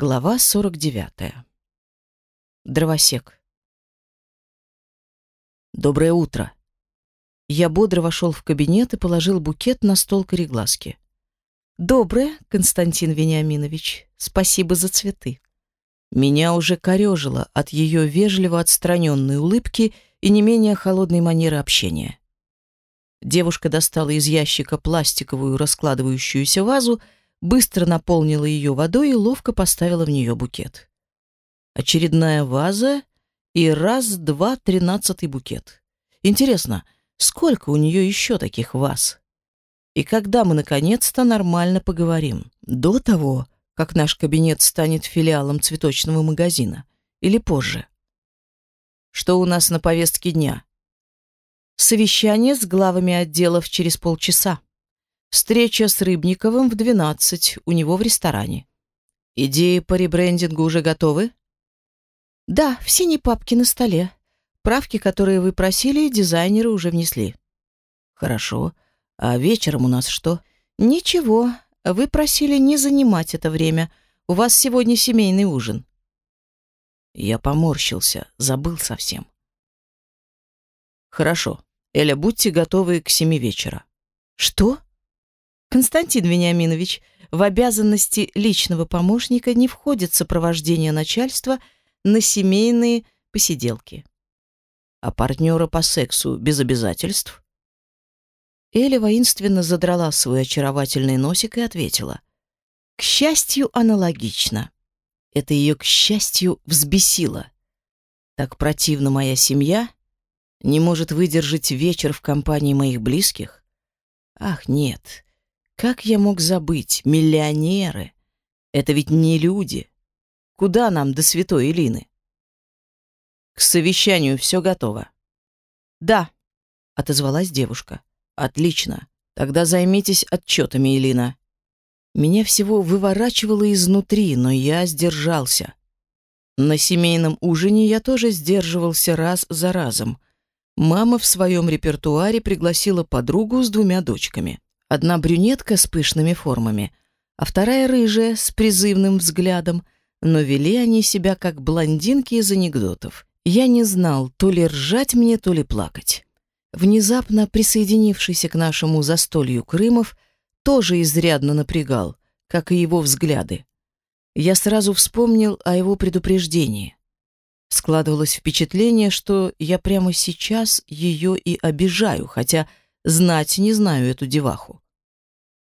Глава 49. Дровосек. Доброе утро. Я бодро вошел в кабинет и положил букет на стол корегласки. Доброе, Константин Вениаминович. Спасибо за цветы. Меня уже корежило от ее вежливо отстраненной улыбки и не менее холодной манеры общения. Девушка достала из ящика пластиковую раскладывающуюся вазу, быстро наполнила ее водой и ловко поставила в нее букет. Очередная ваза и раз-два тринадцатый букет. Интересно, сколько у нее еще таких ваз? И когда мы наконец-то нормально поговорим? До того, как наш кабинет станет филиалом цветочного магазина? Или позже? Что у нас на повестке дня? Совещание с главами отделов через полчаса. Встреча с Рыбниковым в 12 у него в ресторане. Идеи по ребрендингу уже готовы? Да, в синей папке на столе. Правки, которые вы просили, дизайнеры уже внесли. Хорошо. А вечером у нас что? Ничего. Вы просили не занимать это время. У вас сегодня семейный ужин. Я поморщился, забыл совсем. Хорошо. Эля, будьте готовы к семи вечера. Что? Константин Вениаминович, в обязанности личного помощника не входит сопровождение начальства на семейные посиделки. А партнера по сексу без обязательств? Эля воинственно задрала свой очаровательный носик и ответила. К счастью, аналогично. Это ее, к счастью, взбесило. Так противна моя семья не может выдержать вечер в компании моих близких? Ах, нет. Как я мог забыть? Миллионеры. Это ведь не люди. Куда нам до святой Элины? К совещанию все готово. Да, отозвалась девушка. Отлично. Тогда займитесь отчетами, Элина. Меня всего выворачивало изнутри, но я сдержался. На семейном ужине я тоже сдерживался раз за разом. Мама в своем репертуаре пригласила подругу с двумя дочками. Одна брюнетка с пышными формами, а вторая рыжая с призывным взглядом, но вели они себя как блондинки из анекдотов. Я не знал, то ли ржать мне, то ли плакать. Внезапно присоединившийся к нашему застолью Крымов тоже изрядно напрягал, как и его взгляды. Я сразу вспомнил о его предупреждении. Складывалось впечатление, что я прямо сейчас ее и обижаю, хотя Знать не знаю эту деваху.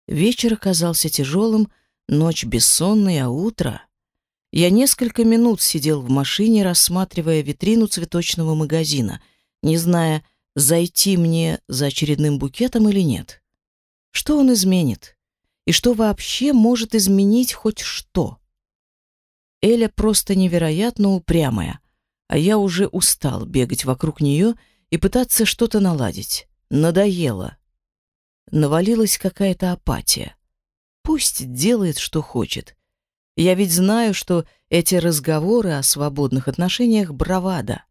Вечер оказался тяжелым, ночь бессонной, а утро... Я несколько минут сидел в машине, рассматривая витрину цветочного магазина, не зная, зайти мне за очередным букетом или нет. Что он изменит? И что вообще может изменить хоть что? Эля просто невероятно упрямая, а я уже устал бегать вокруг нее и пытаться что-то наладить. Надоело. Навалилась какая-то апатия. Пусть делает, что хочет. Я ведь знаю, что эти разговоры о свободных отношениях — бравада.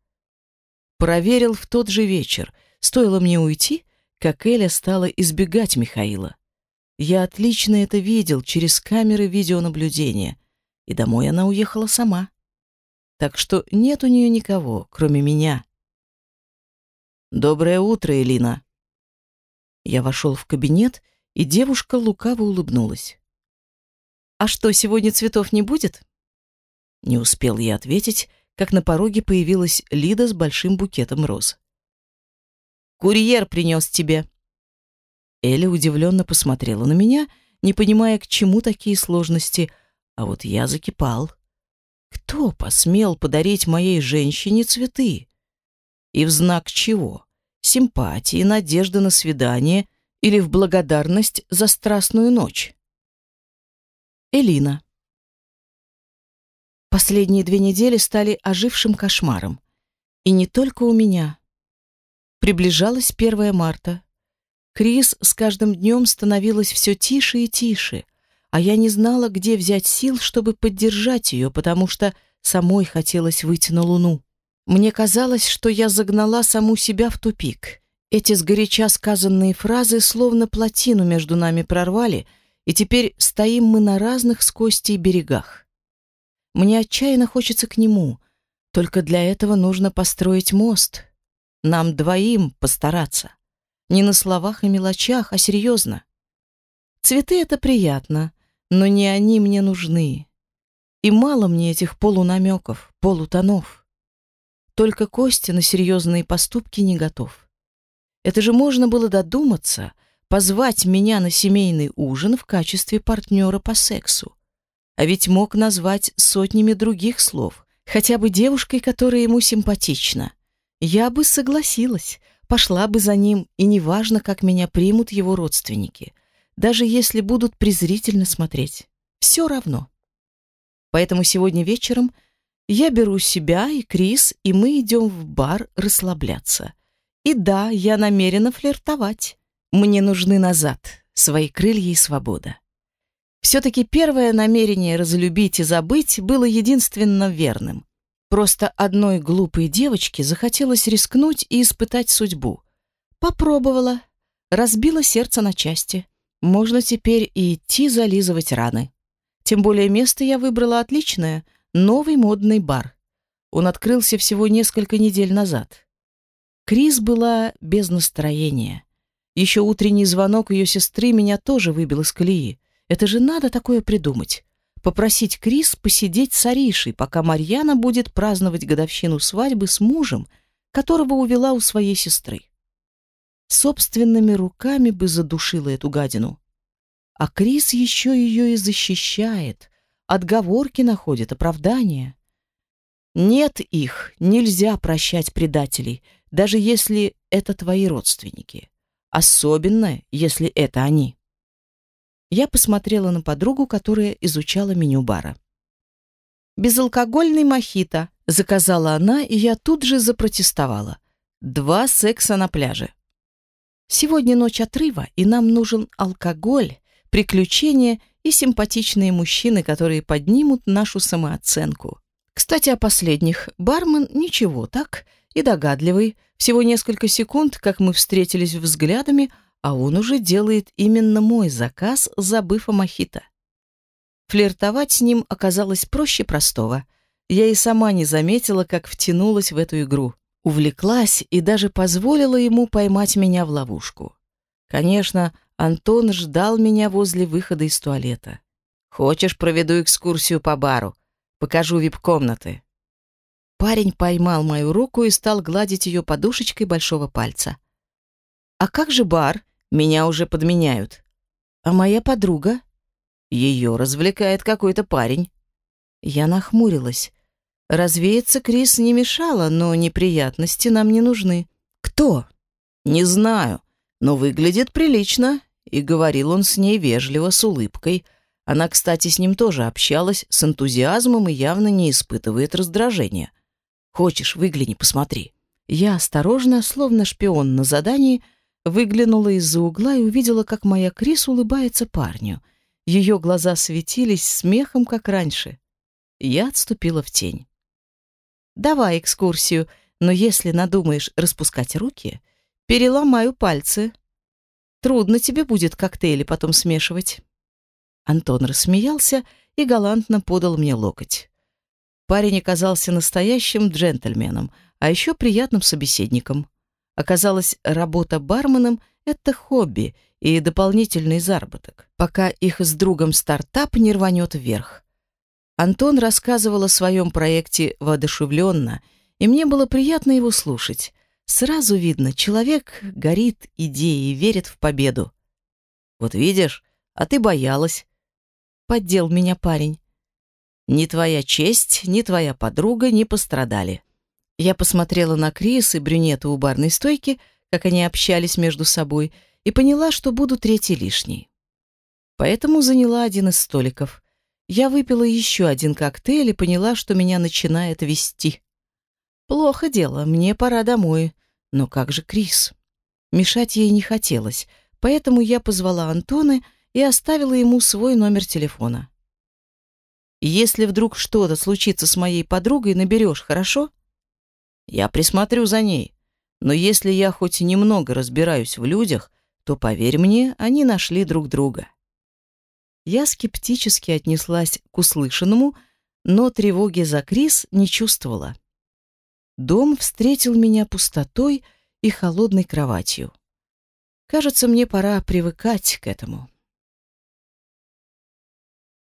Проверил в тот же вечер. Стоило мне уйти, как Эля стала избегать Михаила. Я отлично это видел через камеры видеонаблюдения, и домой она уехала сама. Так что нет у нее никого, кроме меня. «Доброе утро, Элина», я вошел в кабинет, и девушка лукаво улыбнулась. «А что, сегодня цветов не будет?» Не успел я ответить, как на пороге появилась Лида с большим букетом роз. «Курьер принес тебе». Эля удивленно посмотрела на меня, не понимая, к чему такие сложности, а вот я закипал. Кто посмел подарить моей женщине цветы? И в знак чего? Симпатии, надежды на свидание или в благодарность за страстную ночь. Элина. Последние две недели стали ожившим кошмаром. И не только у меня. Приближалось 1 марта. Крис с каждым днем становилась все тише и тише, а я не знала, где взять сил, чтобы поддержать ее, потому что самой хотелось выйти на Луну. Мне казалось, что я загнала саму себя в тупик. Эти сгоряча сказанные фразы словно плотину между нами прорвали, и теперь стоим мы на разных с Костей берегах. Мне отчаянно хочется к нему. Только для этого нужно построить мост. Нам двоим постараться. Не на словах и мелочах, а серьезно. Цветы — это приятно, но не они мне нужны. И мало мне этих полунамеков, полутонов. Только Костя на серьезные поступки не готов. Это же можно было додуматься, позвать меня на семейный ужин в качестве партнера по сексу. А ведь мог назвать сотнями других слов, хотя бы девушкой, которая ему симпатична. Я бы согласилась, пошла бы за ним, и неважно, как меня примут его родственники, даже если будут презрительно смотреть. Все равно. Поэтому сегодня вечером я беру себя и Крис, и мы идем в бар расслабляться. И да, я намерена флиртовать. Мне нужны назад свои крылья и свобода. Все-таки первое намерение разлюбить и забыть было единственно верным. Просто одной глупой девочке захотелось рискнуть и испытать судьбу. Попробовала, разбила сердце на части. Можно теперь и идти зализывать раны. Тем более место я выбрала отличное — новый модный бар. Он открылся всего несколько недель назад. Крис была без настроения. Еще утренний звонок ее сестры меня тоже выбил из колеи. Это же надо такое придумать. Попросить Крис посидеть с Аришей, пока Марьяна будет праздновать годовщину свадьбы с мужем, которого увела у своей сестры. Собственными руками бы задушила эту гадину. А Крис еще ее и защищает, отговорки находит, оправдания. Нет их, нельзя прощать предателей, даже если это твои родственники. Особенно, если это они. Я посмотрела на подругу, которая изучала меню бара. «Безалкогольный мохито», — заказала она, и я тут же запротестовала. «Два секса на пляже». Сегодня ночь отрыва, и нам нужен алкоголь, приключения и симпатичные мужчины, которые поднимут нашу самооценку. Кстати, о последних. Бармен ничего, так? И догадливый. Всего несколько секунд, как мы встретились взглядами, а он уже делает именно мой заказ, забыв о мохито. Флиртовать с ним оказалось проще простого. Я и сама не заметила, как втянулась в эту игру. Увлеклась и даже позволила ему поймать меня в ловушку. Конечно, Антон ждал меня возле выхода из туалета. «Хочешь, проведу экскурсию по бару? Покажу вип-комнаты». Парень поймал мою руку и стал гладить ее подушечкой большого пальца. «А как же бар? Меня уже подменяют». «А моя подруга?» «Ее развлекает какой-то парень». Я нахмурилась. Развеяться Крис не мешала, но неприятности нам не нужны. «Кто?» «Не знаю, но выглядит прилично и говорил он с ней вежливо, с улыбкой. Она, кстати, с ним тоже общалась с энтузиазмом и явно не испытывает раздражения. «Хочешь, выгляни, посмотри». Я осторожно, словно шпион на задании, выглянула из-за угла и увидела, как моя Крис улыбается парню. Ее глаза светились смехом, как раньше. Я отступила в тень. «Давай экскурсию, но если надумаешь распускать руки, переломаю пальцы», Трудно тебе будет коктейли потом смешивать. Антон рассмеялся и галантно подал мне локоть. Парень оказался настоящим джентльменом, а еще приятным собеседником. Оказалось, работа барменом — это хобби и дополнительный заработок, пока их с другом стартап не рванет вверх. Антон рассказывал о своем проекте воодушевленно, и мне было приятно его слушать. Сразу видно, человек горит идеей, верит в победу. Вот видишь, а ты боялась. Поддел меня парень. Ни твоя честь, ни твоя подруга не пострадали. Я посмотрела на Крис и брюнета у барной стойки, как они общались между собой, и поняла, что буду третий лишний. Поэтому заняла один из столиков. Я выпила еще один коктейль и поняла, что меня начинает вести. Плохо дело, мне пора домой. Но как же Крис? Мешать ей не хотелось, поэтому я позвала Антона и оставила ему свой номер телефона. «Если вдруг что-то случится с моей подругой, наберешь, хорошо?» «Я присмотрю за ней. Но если я хоть немного разбираюсь в людях, то, поверь мне, они нашли друг друга». Я скептически отнеслась к услышанному, но тревоги за Крис не чувствовала. Дом встретил меня пустотой и холодной кроватью. Кажется, мне пора привыкать к этому.